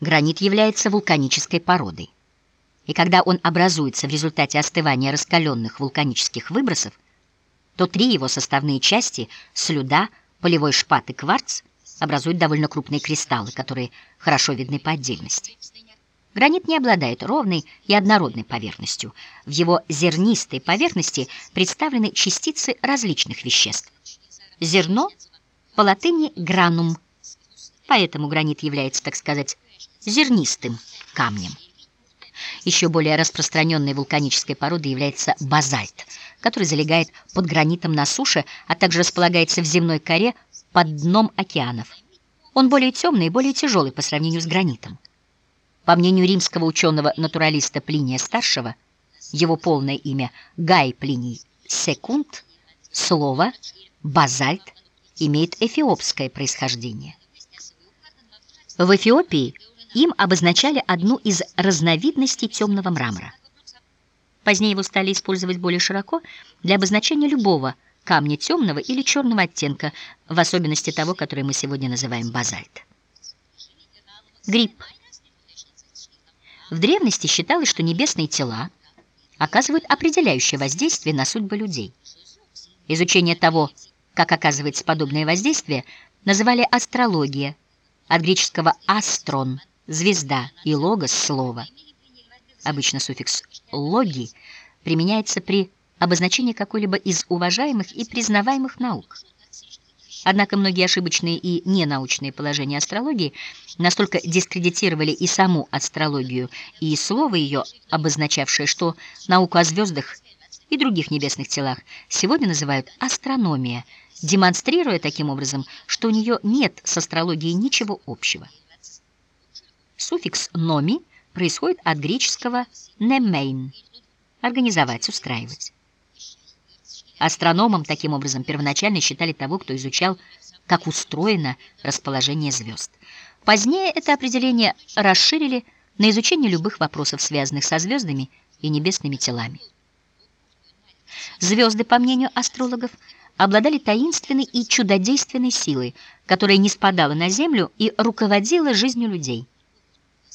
Гранит является вулканической породой. И когда он образуется в результате остывания раскаленных вулканических выбросов, то три его составные части — слюда, полевой шпат и кварц — образуют довольно крупные кристаллы, которые хорошо видны по отдельности. Гранит не обладает ровной и однородной поверхностью. В его зернистой поверхности представлены частицы различных веществ. Зерно по латыни «гранум», поэтому гранит является, так сказать, зернистым камнем. Еще более распространенной вулканической породой является базальт, который залегает под гранитом на суше, а также располагается в земной коре под дном океанов. Он более темный и более тяжелый по сравнению с гранитом. По мнению римского ученого-натуралиста Плиния Старшего, его полное имя Гай Плиний Секунд, слово «базальт» имеет эфиопское происхождение. В Эфиопии им обозначали одну из разновидностей темного мрамора. Позднее его стали использовать более широко для обозначения любого камня темного или черного оттенка, в особенности того, который мы сегодня называем базальт. Гриб. В древности считалось, что небесные тела оказывают определяющее воздействие на судьбы людей. Изучение того, как оказывается подобное воздействие, называли астрология, от греческого «астрон» — «звезда» и «логос» — «слово». Обычно суффикс «логи» применяется при обозначении какой-либо из уважаемых и признаваемых наук. Однако многие ошибочные и ненаучные положения астрологии настолько дискредитировали и саму астрологию, и слово ее, обозначавшее, что науку о звездах и других небесных телах сегодня называют астрономия, демонстрируя таким образом, что у нее нет с астрологией ничего общего. Суффикс «номи» происходит от греческого «немейн» — организовать, устраивать. Астрономом, таким образом, первоначально считали того, кто изучал, как устроено расположение звезд. Позднее это определение расширили на изучение любых вопросов, связанных со звездами и небесными телами. Звезды, по мнению астрологов, обладали таинственной и чудодейственной силой, которая не спадала на землю и руководила жизнью людей.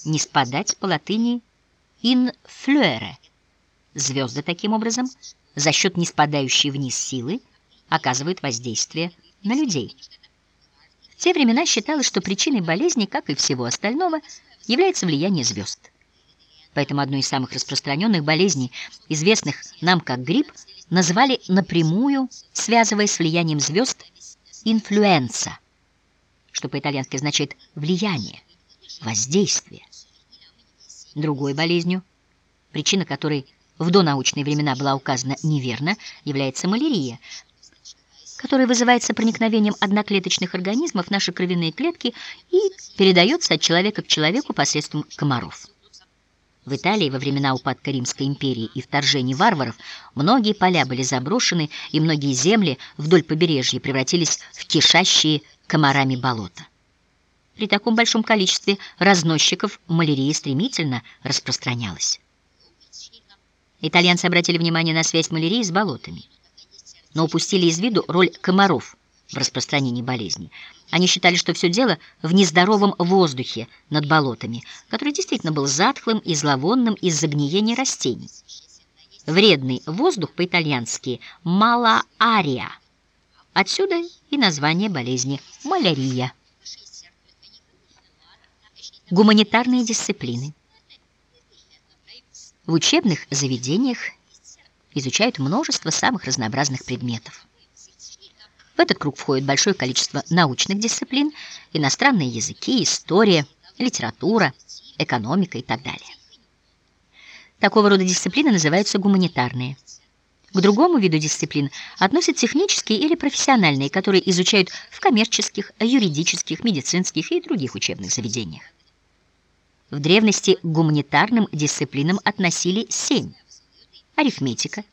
Не спадать по латыни «influere». Звезды, таким образом, за счет неспадающей вниз силы оказывают воздействие на людей. В те времена считалось, что причиной болезни, как и всего остального, является влияние звезд. Поэтому одной из самых распространенных болезней, известных нам как грипп, называли напрямую, связывая с влиянием звезд, инфлюенса, что по-итальянски означает «влияние», «воздействие». Другой болезнью, причина которой в донаучные времена была указана неверно, является малярия, которая вызывается проникновением одноклеточных организмов в наши кровяные клетки и передается от человека к человеку посредством комаров. В Италии во времена упадка Римской империи и вторжений варваров многие поля были заброшены, и многие земли вдоль побережья превратились в кишащие комарами болота. При таком большом количестве разносчиков малярия стремительно распространялась. Итальянцы обратили внимание на связь малярии с болотами, но упустили из виду роль комаров в распространении болезни. Они считали, что все дело в нездоровом воздухе над болотами, который действительно был затхлым и зловонным из-за гниения растений. Вредный воздух по-итальянски «малаария». Отсюда и название болезни – малярия. Гуманитарные дисциплины. В учебных заведениях изучают множество самых разнообразных предметов. В этот круг входит большое количество научных дисциплин, иностранные языки, история, литература, экономика и так далее. Такого рода дисциплины называются гуманитарные. К другому виду дисциплин относят технические или профессиональные, которые изучают в коммерческих, юридических, медицинских и других учебных заведениях. В древности к гуманитарным дисциплинам относили семь. Арифметика,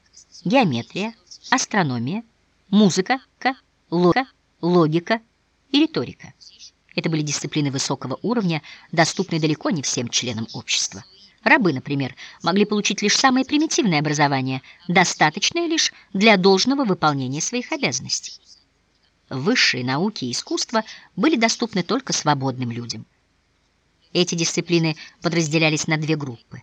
геометрия, астрономия, музыка, логика, логика и риторика. Это были дисциплины высокого уровня, доступные далеко не всем членам общества. Рабы, например, могли получить лишь самое примитивное образование, достаточное лишь для должного выполнения своих обязанностей. Высшие науки и искусства были доступны только свободным людям. Эти дисциплины подразделялись на две группы.